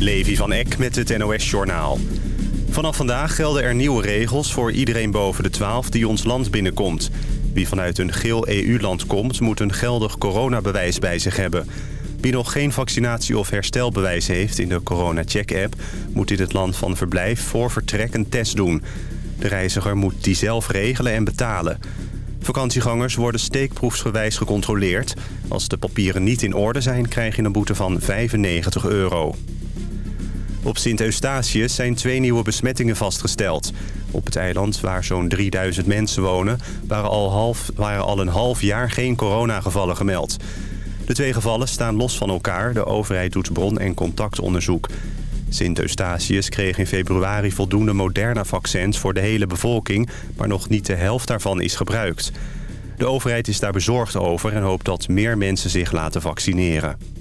Levi van Eck met het NOS-journaal. Vanaf vandaag gelden er nieuwe regels voor iedereen boven de 12 die ons land binnenkomt. Wie vanuit een geel EU-land komt, moet een geldig coronabewijs bij zich hebben. Wie nog geen vaccinatie- of herstelbewijs heeft in de Corona-check-app... moet in het land van verblijf voor vertrek een test doen. De reiziger moet die zelf regelen en betalen. Vakantiegangers worden steekproefsgewijs gecontroleerd. Als de papieren niet in orde zijn, krijg je een boete van 95 euro. Op Sint-Eustatius zijn twee nieuwe besmettingen vastgesteld. Op het eiland, waar zo'n 3000 mensen wonen... Waren al, half, al een half jaar geen coronagevallen gemeld. De twee gevallen staan los van elkaar. De overheid doet bron- en contactonderzoek. Sint-Eustatius kreeg in februari voldoende Moderna-vaccins voor de hele bevolking... maar nog niet de helft daarvan is gebruikt. De overheid is daar bezorgd over en hoopt dat meer mensen zich laten vaccineren.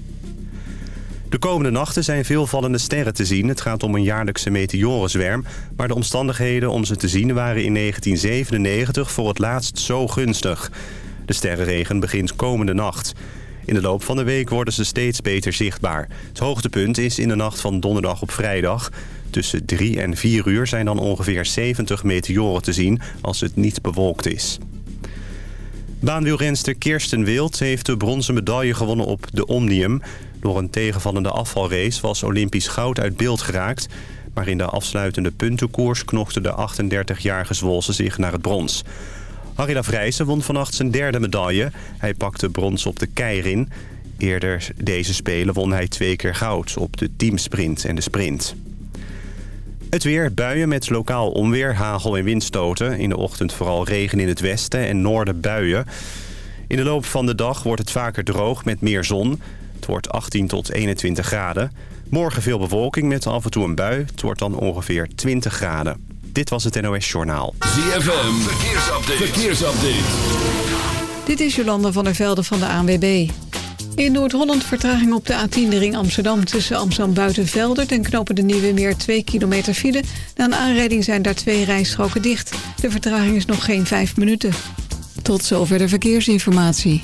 De komende nachten zijn veel vallende sterren te zien. Het gaat om een jaarlijkse meteorenzwerm. Maar de omstandigheden om ze te zien waren in 1997 voor het laatst zo gunstig. De sterrenregen begint komende nacht. In de loop van de week worden ze steeds beter zichtbaar. Het hoogtepunt is in de nacht van donderdag op vrijdag. Tussen 3 en 4 uur zijn dan ongeveer 70 meteoren te zien als het niet bewolkt is. Baanwielrenster Kirsten Wild heeft de bronzen medaille gewonnen op de Omnium. Door een tegenvallende afvalrace was Olympisch goud uit beeld geraakt. Maar in de afsluitende puntenkoers knokte de 38-jarige Zwolse zich naar het brons. Harry Vrijsen won vannacht zijn derde medaille. Hij pakte brons op de Keirin. Eerder deze Spelen won hij twee keer goud op de teamsprint en de sprint. Het weer, buien met lokaal onweer, hagel en windstoten. In de ochtend vooral regen in het westen en noorden buien. In de loop van de dag wordt het vaker droog met meer zon. Het wordt 18 tot 21 graden. Morgen veel bewolking met af en toe een bui. Het wordt dan ongeveer 20 graden. Dit was het NOS Journaal. ZFM, verkeersupdate. verkeersupdate. Dit is Jolanda van der Velde van de ANWB. In Noord-Holland vertraging op de A10 de ring Amsterdam... tussen Amsterdam Buitenveldert en knopen de Nieuwe Meer 2 kilometer file. Na een aanrijding zijn daar twee rijstroken dicht. De vertraging is nog geen 5 minuten. Tot zover de verkeersinformatie.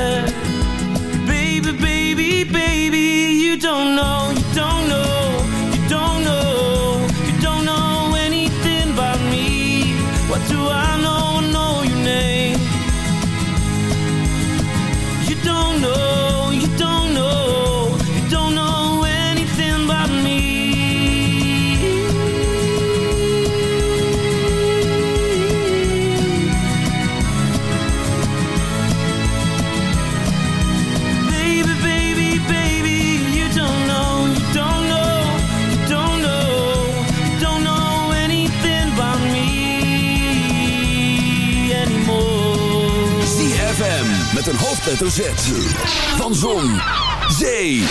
Hoofdletter Z. Van Zon, Zee,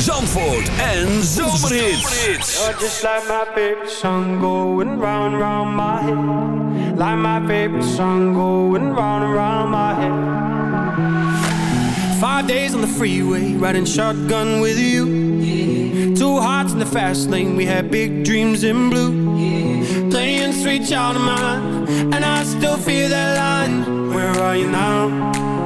Zandvoort en Zomerhits. You're just like my favorite song going round round my head. Like my favorite song going round and round my head. Five days on the freeway, riding shotgun with you. Two hearts in the fast lane, we had big dreams in blue. Playing sweet child of mine, and I still feel that line. Where are you now?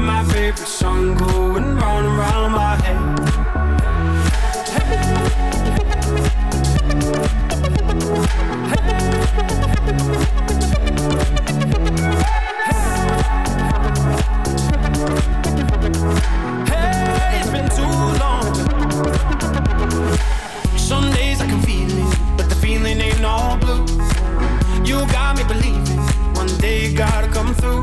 My favorite song going round and round my head. Hey, it's been too long. Some days I can feel it, but the feeling ain't all blue. You got me believing one day gotta come through.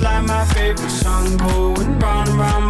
Like my favorite song. Going round and round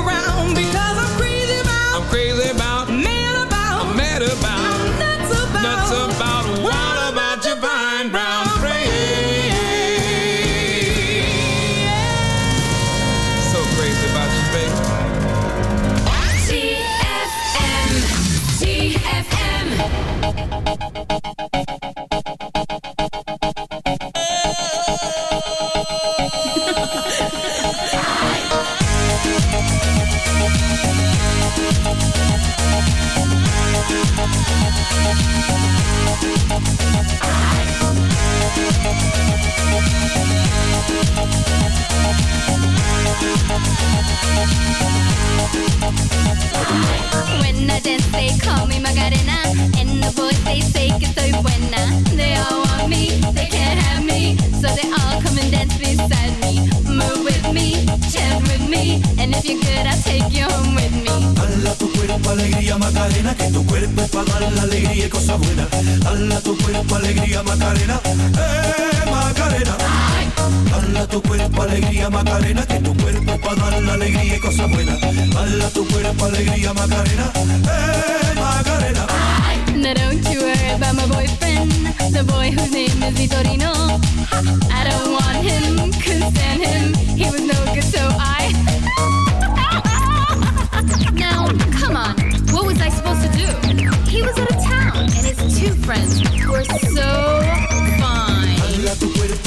if you're good, I'll take you home with me. Dala tu cuerpo alegría Macarena, que tu cuerpo es para dar la alegría y cosas buenas. Dala tu cuerpo alegría Macarena, eh Macarena. Dala tu cuerpo alegría Macarena, que tu cuerpo es para dar la alegría y cosas buenas. Dala tu cuerpo alegría Macarena, eh Macarena. Now don't you worry about my boyfriend, the boy whose name is Vitorino.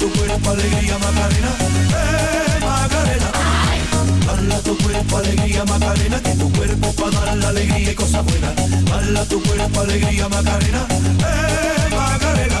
Tu cuerpo, alegría, Macarena, eh, Macarena. Bala tu cuerpo, alegría, Macarena, que tu cuerpo para dar la alegría y cosas buenas. Bala tu cuerpo, alegría, Macarena, eh, Macarena.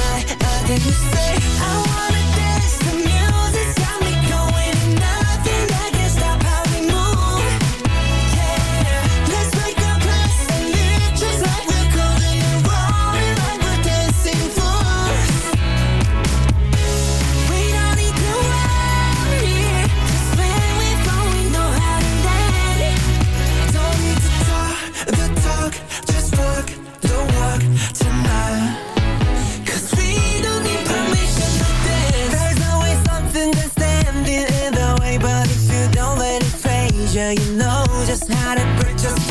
eye, you say, I wanna you, you know just how to break. Just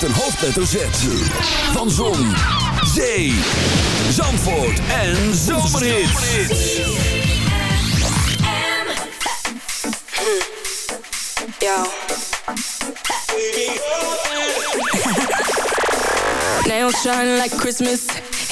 Met een hoofdletter Z. Van Zon, Zee, Zandvoort en Zomerhits. Yo. Nails shine like Christmas.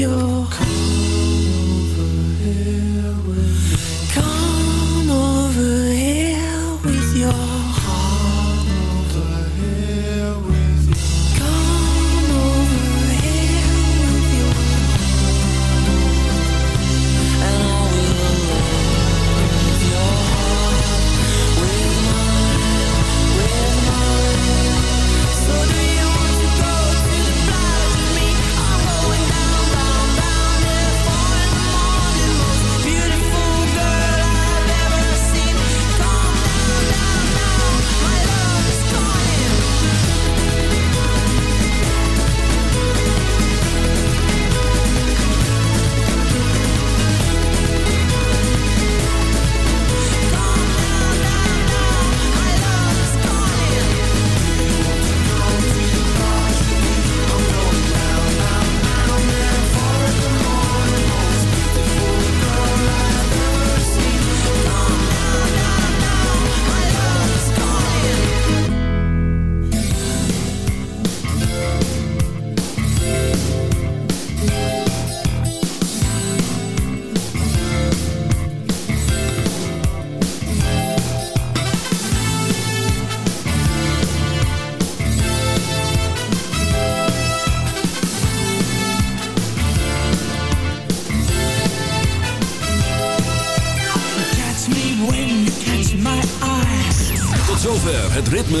your